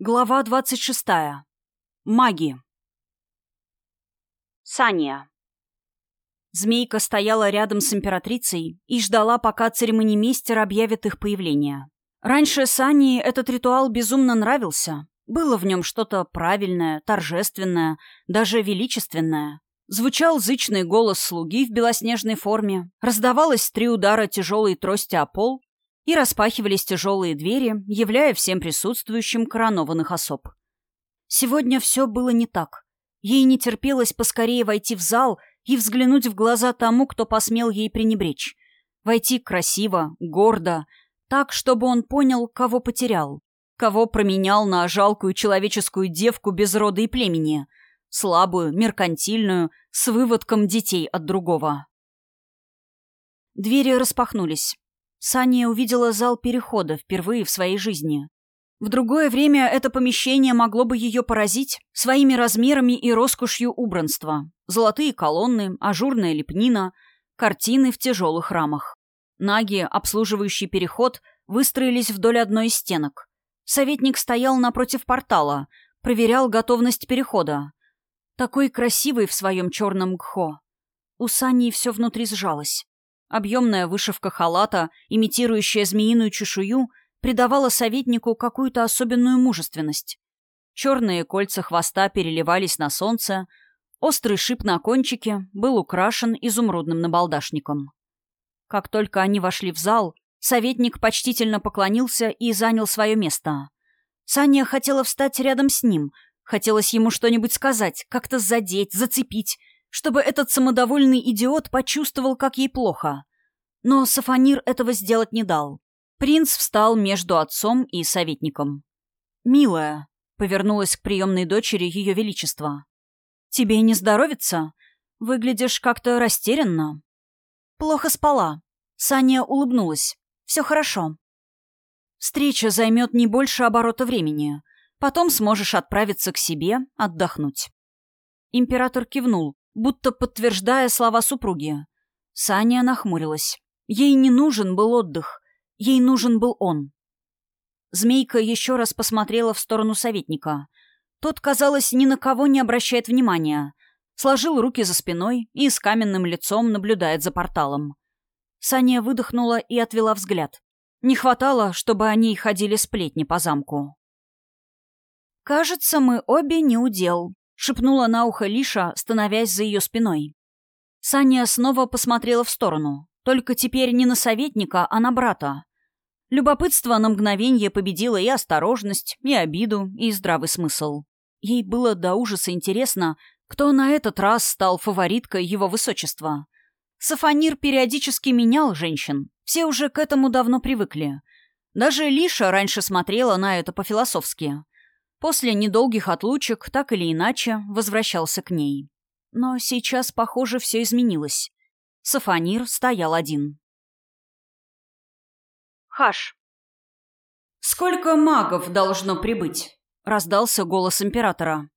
Глава двадцать шестая. Маги. Саня. Змейка стояла рядом с императрицей и ждала, пока церемонимейстер объявит их появление. Раньше Сане этот ритуал безумно нравился. Было в нем что-то правильное, торжественное, даже величественное. Звучал зычный голос слуги в белоснежной форме, раздавалось три удара тяжелой трости о пол, и распахивались тяжелые двери, являя всем присутствующим коронованных особ. Сегодня все было не так. Ей не терпелось поскорее войти в зал и взглянуть в глаза тому, кто посмел ей пренебречь. Войти красиво, гордо, так, чтобы он понял, кого потерял, кого променял на жалкую человеческую девку без рода и племени, слабую, меркантильную, с выводком детей от другого. Двери распахнулись. Саня увидела зал перехода впервые в своей жизни. В другое время это помещение могло бы ее поразить своими размерами и роскошью убранства. Золотые колонны, ажурная лепнина, картины в тяжелых рамах. Наги, обслуживающий переход, выстроились вдоль одной из стенок. Советник стоял напротив портала, проверял готовность перехода. Такой красивый в своем черном гхо. У Сани все внутри сжалось. Объемная вышивка халата, имитирующая змеиную чешую, придавала советнику какую-то особенную мужественность. Черные кольца хвоста переливались на солнце, острый шип на кончике был украшен изумрудным набалдашником. Как только они вошли в зал, советник почтительно поклонился и занял свое место. Саня хотела встать рядом с ним, хотелось ему что-нибудь сказать, как-то задеть, зацепить, чтобы этот самодовольный идиот почувствовал, как ей плохо. Но Сафонир этого сделать не дал. Принц встал между отцом и советником. «Милая», — повернулась к приемной дочери Ее Величества, — «тебе не здоровится? Выглядишь как-то растерянно». «Плохо спала». Саня улыбнулась. «Все хорошо». «Встреча займет не больше оборота времени. Потом сможешь отправиться к себе, отдохнуть». Император кивнул, будто подтверждая слова супруги. Саня нахмурилась. Ей не нужен был отдых. Ей нужен был он. Змейка еще раз посмотрела в сторону советника. Тот, казалось, ни на кого не обращает внимания. Сложил руки за спиной и с каменным лицом наблюдает за порталом. Саня выдохнула и отвела взгляд. Не хватало, чтобы они ходили сплетни по замку. «Кажется, мы обе не удел», шепнула на ухо Лиша, становясь за ее спиной. Саня снова посмотрела в сторону, только теперь не на советника, а на брата. Любопытство на мгновение победило и осторожность, и обиду, и здравый смысл. Ей было до ужаса интересно, кто на этот раз стал фавориткой его высочества. Сафонир периодически менял женщин, все уже к этому давно привыкли. Даже Лиша раньше смотрела на это по-философски. После недолгих отлучек, так или иначе, возвращался к ней. Но сейчас, похоже, все изменилось. Сафанир стоял один. Хаш. «Сколько магов должно прибыть?» — раздался голос императора.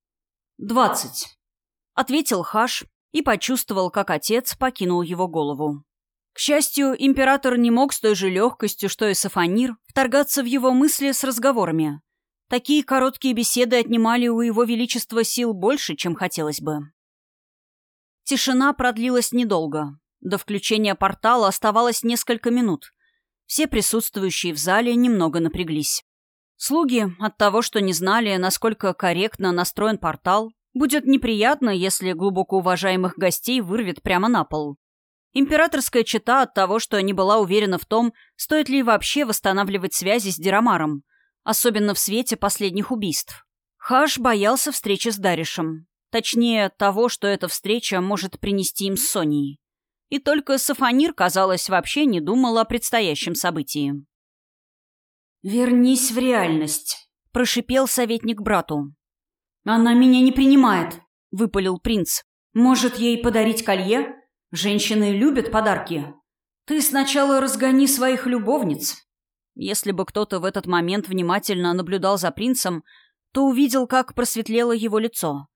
«Двадцать», — ответил Хаш и почувствовал, как отец покинул его голову. К счастью, император не мог с той же легкостью, что и Сафанир, вторгаться в его мысли с разговорами. Такие короткие беседы отнимали у его величества сил больше, чем хотелось бы. Тишина продлилась недолго. До включения портала оставалось несколько минут. Все присутствующие в зале немного напряглись. Слуги от того, что не знали, насколько корректно настроен портал, будет неприятно, если глубоко уважаемых гостей вырвет прямо на пол. Императорская чета от того, что не была уверена в том, стоит ли вообще восстанавливать связи с Дирамаром, особенно в свете последних убийств. Хаш боялся встречи с Даришем. Точнее, того, что эта встреча может принести им с Соней. И только Сафонир, казалось, вообще не думал о предстоящем событии. «Вернись в реальность», — прошипел советник брату. «Она меня не принимает», — выпалил принц. «Может, ей подарить колье? Женщины любят подарки. Ты сначала разгони своих любовниц, если бы кто-то в этот момент внимательно наблюдал за принцем, то увидел, как просветлело его лицо.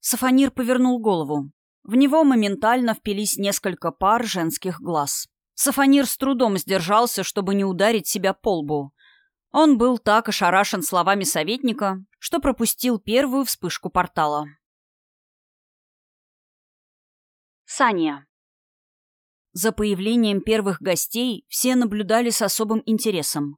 Сафонир повернул голову. В него моментально впились несколько пар женских глаз. Сафонир с трудом сдержался, чтобы не ударить себя по лбу. Он был так ошарашен словами советника, что пропустил первую вспышку портала. Саня. За появлением первых гостей все наблюдали с особым интересом.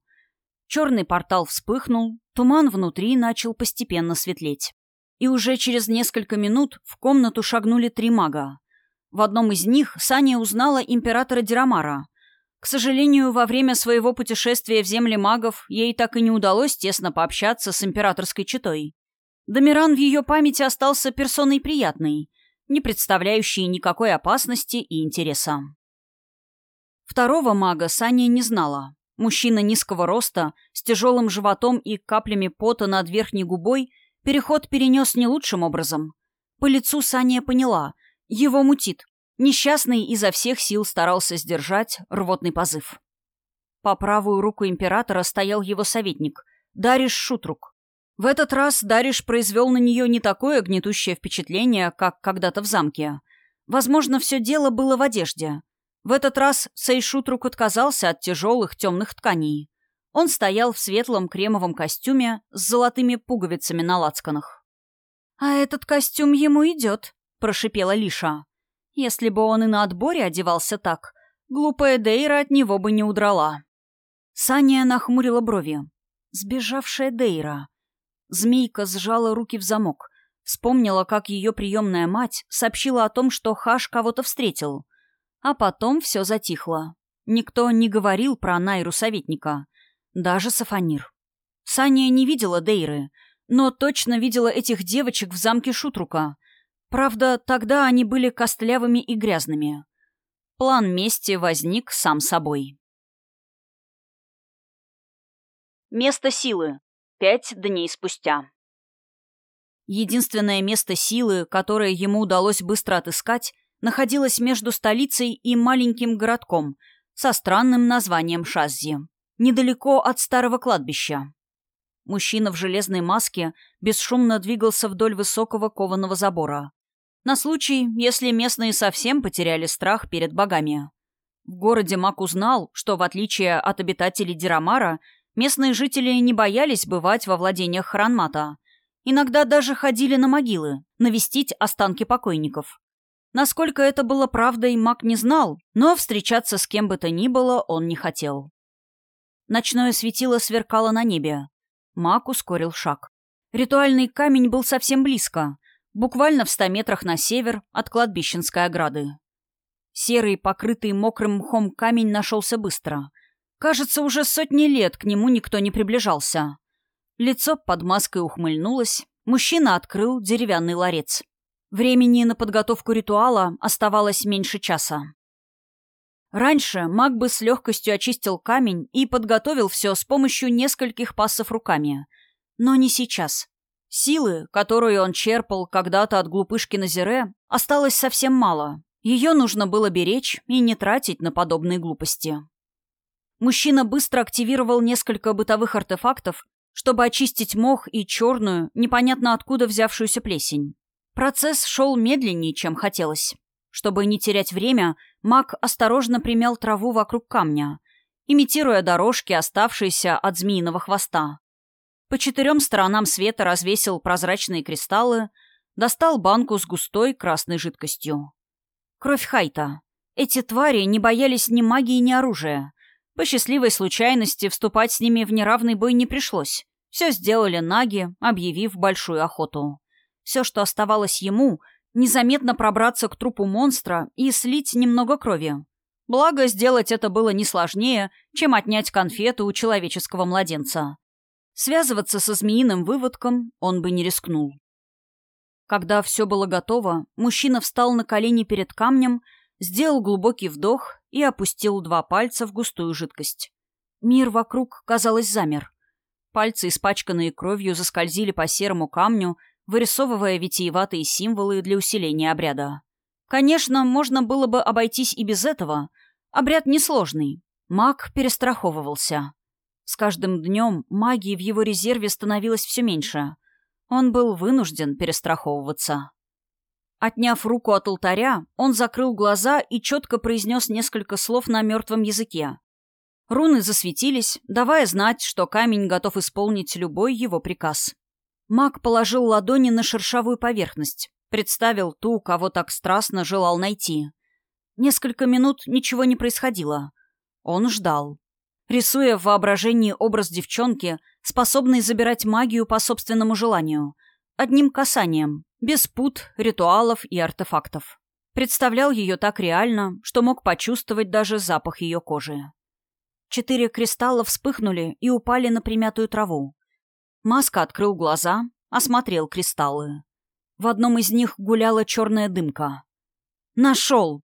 Черный портал вспыхнул, туман внутри начал постепенно светлеть. И уже через несколько минут в комнату шагнули три мага. В одном из них Саня узнала императора Дирамара. К сожалению, во время своего путешествия в земли магов ей так и не удалось тесно пообщаться с императорской четой. Домиран в ее памяти остался персоной приятной, не представляющей никакой опасности и интереса. Второго мага Саня не знала. Мужчина низкого роста, с тяжелым животом и каплями пота над верхней губой, переход перенес не лучшим образом. По лицу Саня поняла, его мутит. Несчастный изо всех сил старался сдержать рвотный позыв. По правую руку императора стоял его советник, Дариш Шутрук. В этот раз Дариш произвел на нее не такое гнетущее впечатление, как когда-то в замке. Возможно, все дело было в одежде. В этот раз Сейшутрук отказался от тяжелых темных тканей. Он стоял в светлом кремовом костюме с золотыми пуговицами на лацканах. «А этот костюм ему идет», прошипела Лиша. Если бы он и на отборе одевался так, глупая Дейра от него бы не удрала. Саня нахмурила брови. Сбежавшая Дейра. Змейка сжала руки в замок. Вспомнила, как ее приемная мать сообщила о том, что Хаш кого-то встретил. А потом все затихло. Никто не говорил про Найру советника. Даже Сафанир. Саня не видела Дейры, но точно видела этих девочек в замке Шутрука — Правда, тогда они были костлявыми и грязными. План мести возник сам собой. Место силы. Пять дней спустя. Единственное место силы, которое ему удалось быстро отыскать, находилось между столицей и маленьким городком со странным названием Шаззи, недалеко от старого кладбища. Мужчина в железной маске бесшумно двигался вдоль высокого кованого забора. На случай, если местные совсем потеряли страх перед богами. В городе Мак узнал, что, в отличие от обитателей Дирамара, местные жители не боялись бывать во владениях Хранмата. Иногда даже ходили на могилы, навестить останки покойников. Насколько это было правдой, Мак не знал, но встречаться с кем бы то ни было он не хотел. Ночное светило сверкало на небе. Мак ускорил шаг. Ритуальный камень был совсем близко — буквально в ста метрах на север от кладбищенской ограды. Серый, покрытый мокрым мхом камень нашелся быстро. Кажется, уже сотни лет к нему никто не приближался. Лицо под маской ухмыльнулось, мужчина открыл деревянный ларец. Времени на подготовку ритуала оставалось меньше часа. Раньше маг бы с легкостью очистил камень и подготовил все с помощью нескольких пассов руками. Но не сейчас. Силы, которую он черпал когда-то от глупышки Назире, осталось совсем мало. Ее нужно было беречь и не тратить на подобные глупости. Мужчина быстро активировал несколько бытовых артефактов, чтобы очистить мох и черную, непонятно откуда взявшуюся плесень. Процесс шел медленнее, чем хотелось. Чтобы не терять время, маг осторожно примял траву вокруг камня, имитируя дорожки, оставшиеся от змеиного хвоста. По четырем сторонам света развесил прозрачные кристаллы, достал банку с густой красной жидкостью. Кровь Хайта. Эти твари не боялись ни магии, ни оружия. По счастливой случайности вступать с ними в неравный бой не пришлось. Все сделали наги, объявив большую охоту. Все, что оставалось ему, незаметно пробраться к трупу монстра и слить немного крови. Благо, сделать это было не сложнее, чем отнять конфету у человеческого младенца. Связываться со змеиным выводком он бы не рискнул. Когда все было готово, мужчина встал на колени перед камнем, сделал глубокий вдох и опустил два пальца в густую жидкость. Мир вокруг, казалось, замер. Пальцы, испачканные кровью, заскользили по серому камню, вырисовывая витиеватые символы для усиления обряда. Конечно, можно было бы обойтись и без этого. Обряд несложный. Маг перестраховывался. С каждым днем магии в его резерве становилось все меньше. Он был вынужден перестраховываться. Отняв руку от алтаря, он закрыл глаза и четко произнес несколько слов на мертвом языке. Руны засветились, давая знать, что камень готов исполнить любой его приказ. Маг положил ладони на шершавую поверхность, представил ту, кого так страстно желал найти. Несколько минут ничего не происходило. Он ждал. Рисуя в воображении образ девчонки, способной забирать магию по собственному желанию. Одним касанием, без пут, ритуалов и артефактов. Представлял ее так реально, что мог почувствовать даже запах ее кожи. Четыре кристалла вспыхнули и упали на примятую траву. Маска открыл глаза, осмотрел кристаллы. В одном из них гуляла черная дымка. «Нашел!»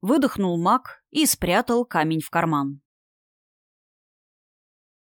Выдохнул маг и спрятал камень в карман.